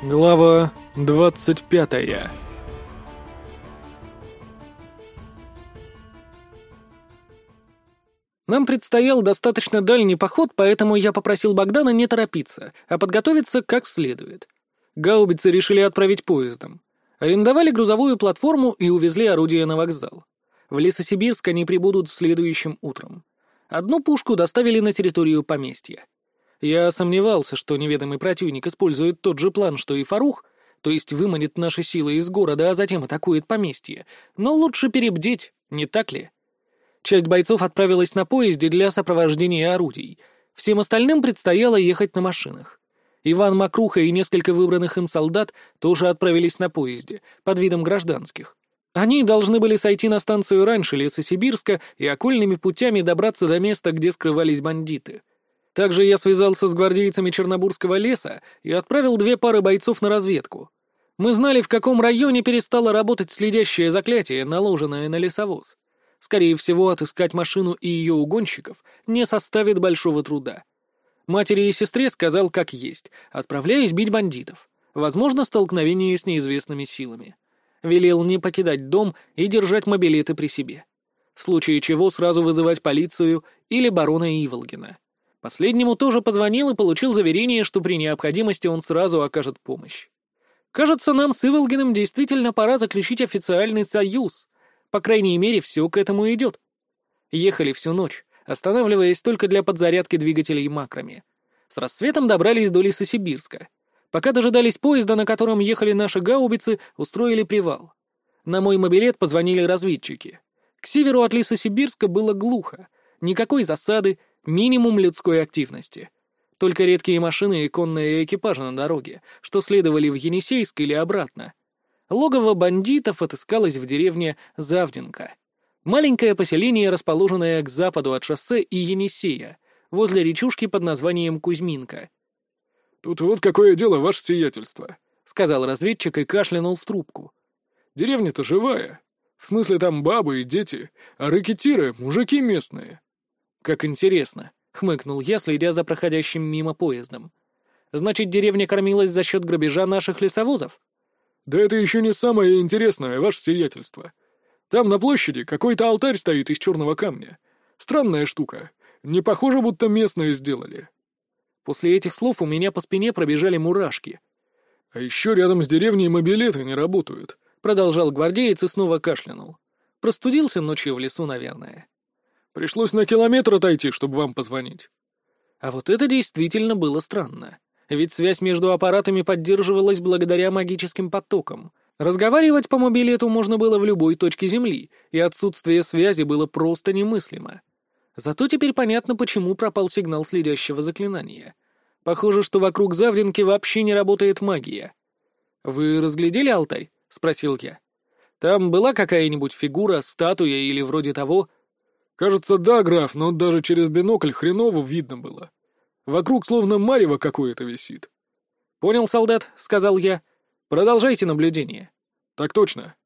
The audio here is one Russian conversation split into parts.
Глава двадцать пятая Нам предстоял достаточно дальний поход, поэтому я попросил Богдана не торопиться, а подготовиться как следует. Гаубицы решили отправить поездом. Арендовали грузовую платформу и увезли орудие на вокзал. В Лесосибирск они прибудут следующим утром. Одну пушку доставили на территорию поместья. Я сомневался, что неведомый противник использует тот же план, что и Фарух, то есть выманит наши силы из города, а затем атакует поместье. Но лучше перебдеть, не так ли? Часть бойцов отправилась на поезде для сопровождения орудий. Всем остальным предстояло ехать на машинах. Иван Макруха и несколько выбранных им солдат тоже отправились на поезде, под видом гражданских. Они должны были сойти на станцию раньше Лесосибирска и окольными путями добраться до места, где скрывались бандиты. Также я связался с гвардейцами Чернобурского леса и отправил две пары бойцов на разведку. Мы знали, в каком районе перестало работать следящее заклятие, наложенное на лесовоз. Скорее всего, отыскать машину и ее угонщиков не составит большого труда. Матери и сестре сказал, как есть, отправляясь бить бандитов. Возможно, столкновение с неизвестными силами. Велел не покидать дом и держать мобилеты при себе. В случае чего сразу вызывать полицию или барона Иволгина. Последнему тоже позвонил и получил заверение, что при необходимости он сразу окажет помощь. Кажется, нам с Иволгиным действительно пора заключить официальный союз. По крайней мере, все к этому идет. Ехали всю ночь, останавливаясь только для подзарядки двигателей макрами. С рассветом добрались до Лесосибирска. Пока дожидались поезда, на котором ехали наши гаубицы, устроили привал. На мой мобилет позвонили разведчики. К северу от Лесосибирска было глухо. Никакой засады, Минимум людской активности. Только редкие машины и конные экипажи на дороге, что следовали в Енисейск или обратно. Логово бандитов отыскалось в деревне Завденка. Маленькое поселение, расположенное к западу от шоссе и Енисея, возле речушки под названием Кузьминка. «Тут вот какое дело, ваше сиятельство», — сказал разведчик и кашлянул в трубку. «Деревня-то живая. В смысле, там бабы и дети, а ракетиры — мужики местные. «Как интересно», — хмыкнул я, следя за проходящим мимо поездом. «Значит, деревня кормилась за счет грабежа наших лесовозов?» «Да это еще не самое интересное, ваше сиятельство. Там на площади какой-то алтарь стоит из черного камня. Странная штука. Не похоже, будто местные сделали». После этих слов у меня по спине пробежали мурашки. «А еще рядом с деревней мобилеты не работают», — продолжал гвардеец и снова кашлянул. Простудился ночью в лесу, наверное. Пришлось на километр отойти, чтобы вам позвонить». А вот это действительно было странно. Ведь связь между аппаратами поддерживалась благодаря магическим потокам. Разговаривать по мобилету можно было в любой точке Земли, и отсутствие связи было просто немыслимо. Зато теперь понятно, почему пропал сигнал следящего заклинания. Похоже, что вокруг Завдинки вообще не работает магия. «Вы разглядели алтарь?» — спросил я. «Там была какая-нибудь фигура, статуя или вроде того?» «Кажется, да, граф, но даже через бинокль хреново видно было. Вокруг словно марево какое-то висит». «Понял, солдат», — сказал я. «Продолжайте наблюдение». «Так точно».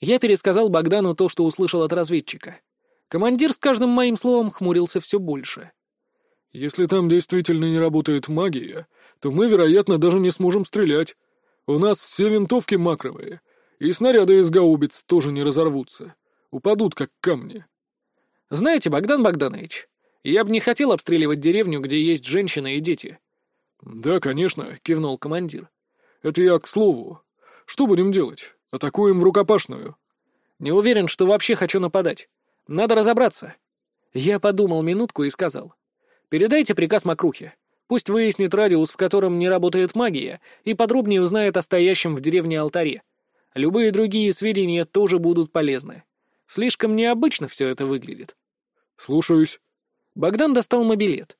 Я пересказал Богдану то, что услышал от разведчика. Командир с каждым моим словом хмурился все больше. «Если там действительно не работает магия, то мы, вероятно, даже не сможем стрелять. У нас все винтовки макровые, и снаряды из гаубиц тоже не разорвутся. Упадут, как камни». Знаете, Богдан Богданович, я бы не хотел обстреливать деревню, где есть женщины и дети. Да, конечно, кивнул командир. Это я к слову. Что будем делать? Атакуем в рукопашную. Не уверен, что вообще хочу нападать. Надо разобраться. Я подумал минутку и сказал. Передайте приказ Макрухе. Пусть выяснит радиус, в котором не работает магия, и подробнее узнает о стоящем в деревне алтаре. Любые другие сведения тоже будут полезны. Слишком необычно все это выглядит. «Слушаюсь». Богдан достал мобилет.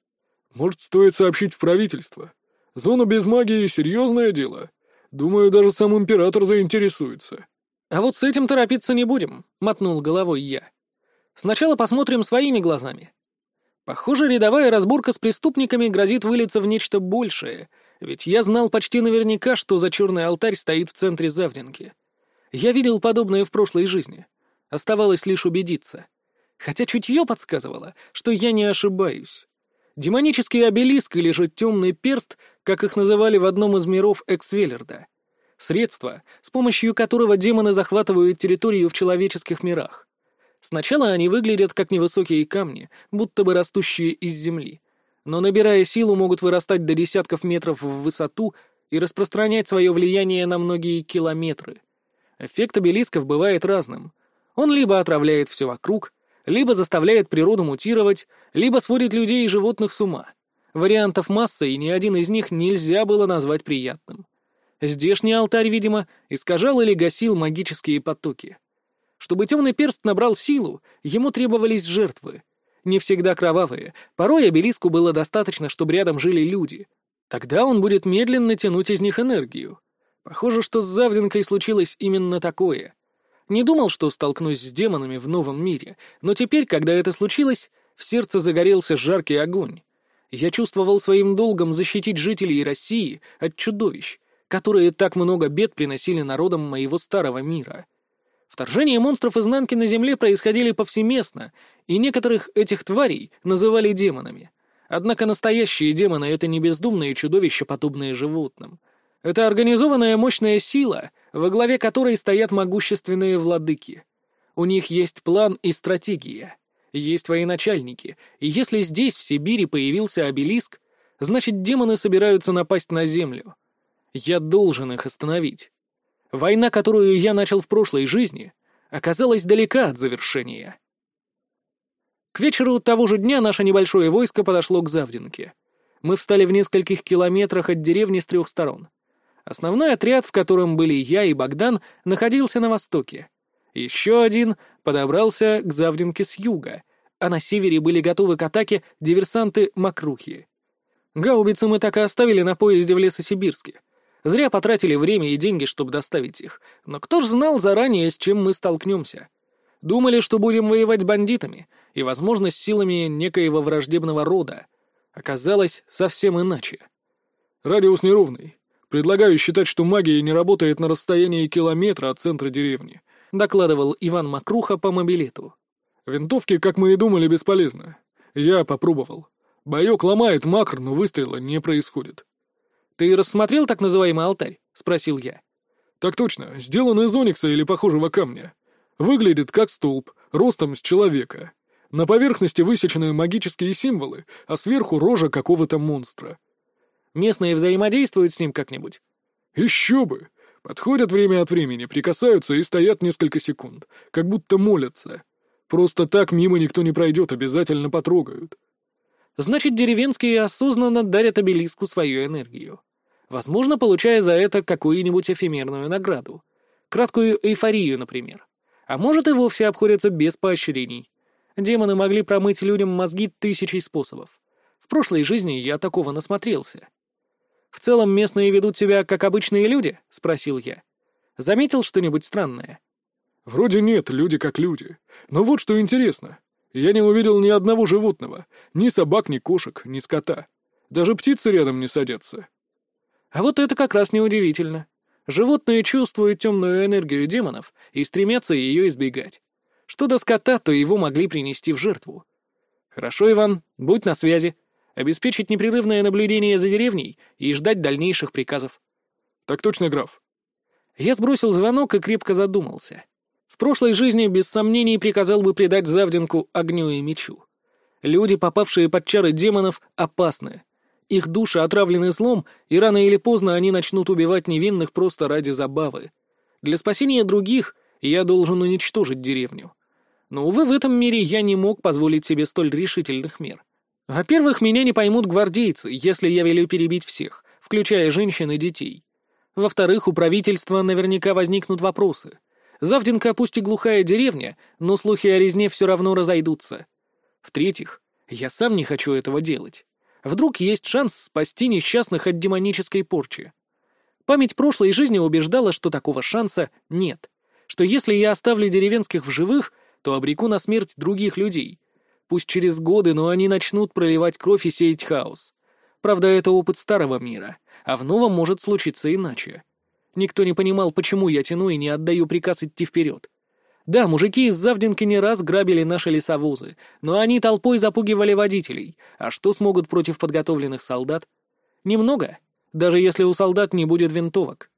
«Может, стоит сообщить в правительство? Зона без магии — серьезное дело. Думаю, даже сам император заинтересуется». «А вот с этим торопиться не будем», — мотнул головой я. «Сначала посмотрим своими глазами. Похоже, рядовая разборка с преступниками грозит вылиться в нечто большее, ведь я знал почти наверняка, что за черный алтарь стоит в центре Завдинки. Я видел подобное в прошлой жизни. Оставалось лишь убедиться хотя чутье подсказывало, что я не ошибаюсь. Демонический обелиск или же темный перст как их называли в одном из миров Эксвеллерда. Средство, с помощью которого демоны захватывают территорию в человеческих мирах. Сначала они выглядят как невысокие камни, будто бы растущие из земли. Но набирая силу, могут вырастать до десятков метров в высоту и распространять свое влияние на многие километры. Эффект обелисков бывает разным. Он либо отравляет все вокруг, либо заставляет природу мутировать, либо сводит людей и животных с ума. Вариантов масса, и ни один из них нельзя было назвать приятным. Здешний алтарь, видимо, искажал или гасил магические потоки. Чтобы темный перст набрал силу, ему требовались жертвы. Не всегда кровавые, порой обелиску было достаточно, чтобы рядом жили люди. Тогда он будет медленно тянуть из них энергию. Похоже, что с Завденкой случилось именно такое. Не думал, что столкнусь с демонами в новом мире, но теперь, когда это случилось, в сердце загорелся жаркий огонь. Я чувствовал своим долгом защитить жителей России от чудовищ, которые так много бед приносили народам моего старого мира. Вторжения монстров изнанки на Земле происходили повсеместно, и некоторых этих тварей называли демонами. Однако настоящие демоны — это не бездумные чудовища, подобные животным. Это организованная мощная сила, во главе которой стоят могущественные владыки. У них есть план и стратегия. Есть военачальники, и если здесь, в Сибири, появился обелиск, значит, демоны собираются напасть на Землю. Я должен их остановить. Война, которую я начал в прошлой жизни, оказалась далека от завершения. К вечеру того же дня наше небольшое войско подошло к Завдинке. Мы встали в нескольких километрах от деревни с трех сторон. Основной отряд, в котором были я и Богдан, находился на востоке. Еще один подобрался к Завдинке с юга, а на севере были готовы к атаке диверсанты Макрухи. Гаубицы мы так и оставили на поезде в Лесосибирске. Зря потратили время и деньги, чтобы доставить их. Но кто ж знал заранее, с чем мы столкнемся? Думали, что будем воевать бандитами, и, возможно, с силами некоего враждебного рода. Оказалось совсем иначе. Радиус неровный. Предлагаю считать, что магия не работает на расстоянии километра от центра деревни, докладывал Иван Макруха по мобилету. Винтовки, как мы и думали, бесполезны. Я попробовал. Боек ломает макр, но выстрела не происходит. «Ты рассмотрел так называемый алтарь?» — спросил я. «Так точно. Сделан из оникса или похожего камня. Выглядит как столб, ростом с человека. На поверхности высечены магические символы, а сверху рожа какого-то монстра». «Местные взаимодействуют с ним как-нибудь?» «Еще бы! Подходят время от времени, прикасаются и стоят несколько секунд, как будто молятся. Просто так мимо никто не пройдет, обязательно потрогают. Значит, деревенские осознанно дарят обелиску свою энергию. Возможно, получая за это какую-нибудь эфемерную награду. Краткую эйфорию, например. А может, и вовсе обходятся без поощрений. Демоны могли промыть людям мозги тысячей способов. В прошлой жизни я такого насмотрелся. «В целом местные ведут себя как обычные люди?» — спросил я. «Заметил что-нибудь странное?» «Вроде нет, люди как люди. Но вот что интересно. Я не увидел ни одного животного, ни собак, ни кошек, ни скота. Даже птицы рядом не садятся. А вот это как раз неудивительно. Животные чувствуют темную энергию демонов и стремятся ее избегать. Что до скота, то его могли принести в жертву. Хорошо, Иван, будь на связи. Обеспечить непрерывное наблюдение за деревней и ждать дальнейших приказов. Так точно, граф. Я сбросил звонок и крепко задумался. В прошлой жизни без сомнений приказал бы предать Завдинку огню и мечу. Люди, попавшие под чары демонов, опасны. Их души отравлены злом, и рано или поздно они начнут убивать невинных просто ради забавы. Для спасения других я должен уничтожить деревню. Но, увы, в этом мире я не мог позволить себе столь решительных мер. Во-первых, меня не поймут гвардейцы, если я велю перебить всех, включая женщин и детей. Во-вторых, у правительства наверняка возникнут вопросы. Завдинка пусть и глухая деревня, но слухи о резне все равно разойдутся. В-третьих, я сам не хочу этого делать. Вдруг есть шанс спасти несчастных от демонической порчи. Память прошлой жизни убеждала, что такого шанса нет. Что если я оставлю деревенских в живых, то обреку на смерть других людей. Пусть через годы, но они начнут проливать кровь и сеять хаос. Правда, это опыт старого мира, а в новом может случиться иначе. Никто не понимал, почему я тяну и не отдаю приказ идти вперед. Да, мужики из Завдинки не раз грабили наши лесовозы, но они толпой запугивали водителей. А что смогут против подготовленных солдат? Немного. даже если у солдат не будет винтовок.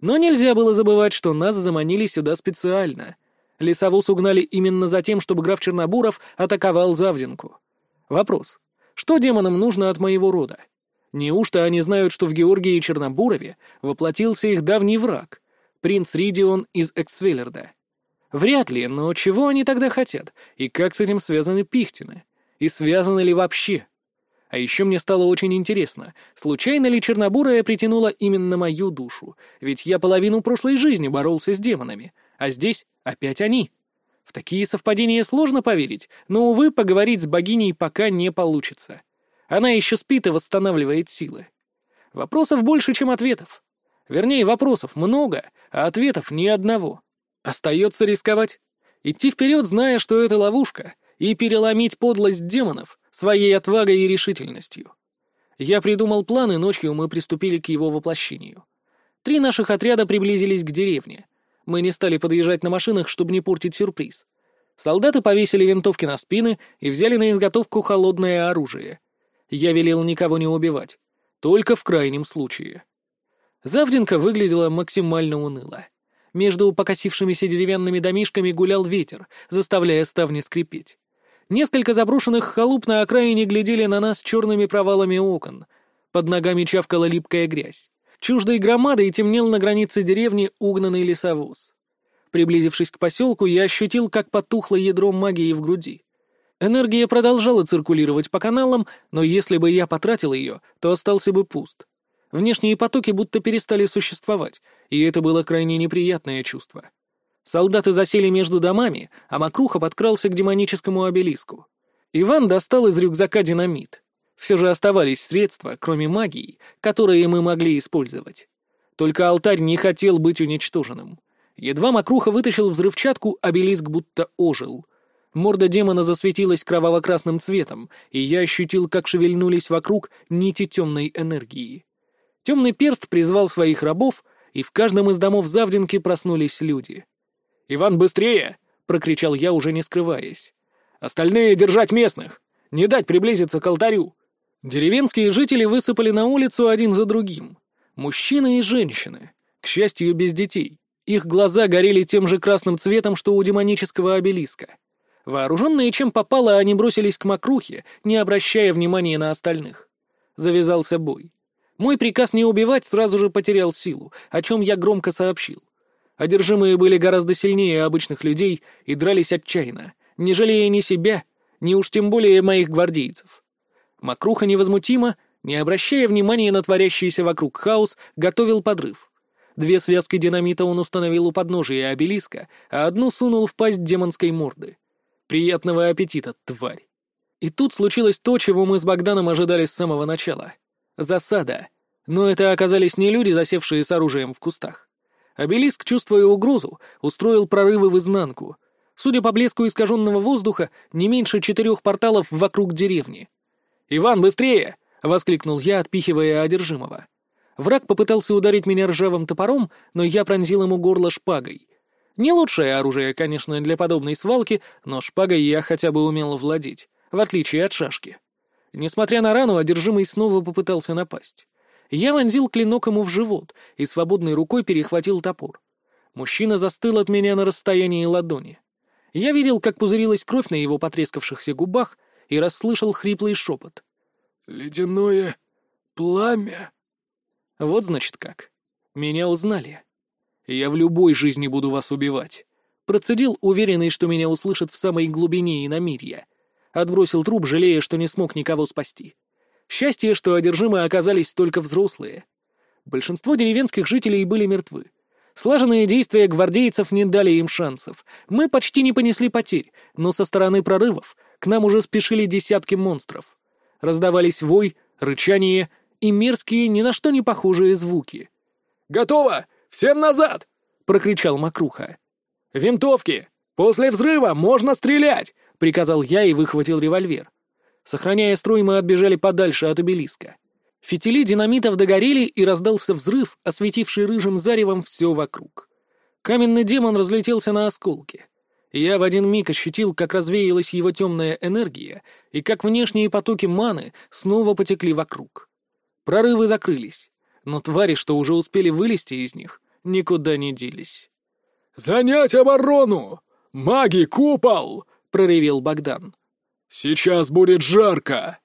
Но нельзя было забывать, что нас заманили сюда специально. Лесовоз угнали именно за тем, чтобы граф Чернобуров атаковал Завдинку. Вопрос. Что демонам нужно от моего рода? Неужто они знают, что в Георгии Чернобурове воплотился их давний враг, принц Ридион из Эксвеллерда? Вряд ли, но чего они тогда хотят, и как с этим связаны Пихтины? И связаны ли вообще? А еще мне стало очень интересно, случайно ли Чернобурая притянула именно мою душу, ведь я половину прошлой жизни боролся с демонами, а здесь опять они. В такие совпадения сложно поверить, но, увы, поговорить с богиней пока не получится. Она еще спит и восстанавливает силы. Вопросов больше, чем ответов. Вернее, вопросов много, а ответов ни одного. Остается рисковать. Идти вперед, зная, что это ловушка, и переломить подлость демонов своей отвагой и решительностью. Я придумал план, и ночью мы приступили к его воплощению. Три наших отряда приблизились к деревне. Мы не стали подъезжать на машинах, чтобы не портить сюрприз. Солдаты повесили винтовки на спины и взяли на изготовку холодное оружие. Я велел никого не убивать. Только в крайнем случае. Завденка выглядела максимально уныло. Между покосившимися деревянными домишками гулял ветер, заставляя ставни скрипеть. Несколько заброшенных халуп на окраине глядели на нас черными провалами окон. Под ногами чавкала липкая грязь. Чуждой громадой темнел на границе деревни угнанный лесовоз. Приблизившись к поселку, я ощутил, как потухло ядро магии в груди. Энергия продолжала циркулировать по каналам, но если бы я потратил ее, то остался бы пуст. Внешние потоки будто перестали существовать, и это было крайне неприятное чувство. Солдаты засели между домами, а Макруха подкрался к демоническому обелиску. Иван достал из рюкзака динамит. Все же оставались средства, кроме магии, которые мы могли использовать. Только алтарь не хотел быть уничтоженным. Едва Макруха вытащил взрывчатку, обелиск будто ожил. Морда демона засветилась кроваво-красным цветом, и я ощутил, как шевельнулись вокруг нити темной энергии. Темный перст призвал своих рабов, и в каждом из домов Завдинки проснулись люди — «Иван, быстрее!» — прокричал я, уже не скрываясь. «Остальные держать местных! Не дать приблизиться к алтарю!» Деревенские жители высыпали на улицу один за другим. Мужчины и женщины. К счастью, без детей. Их глаза горели тем же красным цветом, что у демонического обелиска. Вооруженные чем попало, они бросились к мокрухе, не обращая внимания на остальных. Завязался бой. Мой приказ не убивать сразу же потерял силу, о чем я громко сообщил. Одержимые были гораздо сильнее обычных людей и дрались отчаянно, не жалея ни себя, ни уж тем более моих гвардейцев. Макруха невозмутимо, не обращая внимания на творящийся вокруг хаос, готовил подрыв. Две связки динамита он установил у подножия обелиска, а одну сунул в пасть демонской морды. Приятного аппетита, тварь! И тут случилось то, чего мы с Богданом ожидали с самого начала. Засада. Но это оказались не люди, засевшие с оружием в кустах. Обелиск, чувствуя угрозу, устроил прорывы в изнанку. Судя по блеску искаженного воздуха, не меньше четырех порталов вокруг деревни. «Иван, быстрее!» — воскликнул я, отпихивая одержимого. Враг попытался ударить меня ржавым топором, но я пронзил ему горло шпагой. Не лучшее оружие, конечно, для подобной свалки, но шпагой я хотя бы умел владеть, в отличие от шашки. Несмотря на рану, одержимый снова попытался напасть. Я вонзил клинок ему в живот и свободной рукой перехватил топор. Мужчина застыл от меня на расстоянии ладони. Я видел, как пузырилась кровь на его потрескавшихся губах, и расслышал хриплый шепот. «Ледяное пламя?» Вот значит как. Меня узнали. Я в любой жизни буду вас убивать. Процедил, уверенный, что меня услышат в самой глубине иномирья. Отбросил труп, жалея, что не смог никого спасти. Счастье, что одержимые оказались только взрослые. Большинство деревенских жителей были мертвы. Слаженные действия гвардейцев не дали им шансов. Мы почти не понесли потерь, но со стороны прорывов к нам уже спешили десятки монстров. Раздавались вой, рычание и мерзкие, ни на что не похожие звуки. «Готово! Всем назад!» — прокричал Макруха. «Винтовки! После взрыва можно стрелять!» — приказал я и выхватил револьвер. Сохраняя строй, мы отбежали подальше от обелиска. Фитили динамитов догорели, и раздался взрыв, осветивший рыжим заревом все вокруг. Каменный демон разлетелся на осколки. Я в один миг ощутил, как развеялась его темная энергия, и как внешние потоки маны снова потекли вокруг. Прорывы закрылись. но твари, что уже успели вылезти из них, никуда не делись. «Занять оборону! Маги, купол!» — проревел Богдан. «Сейчас будет жарко!»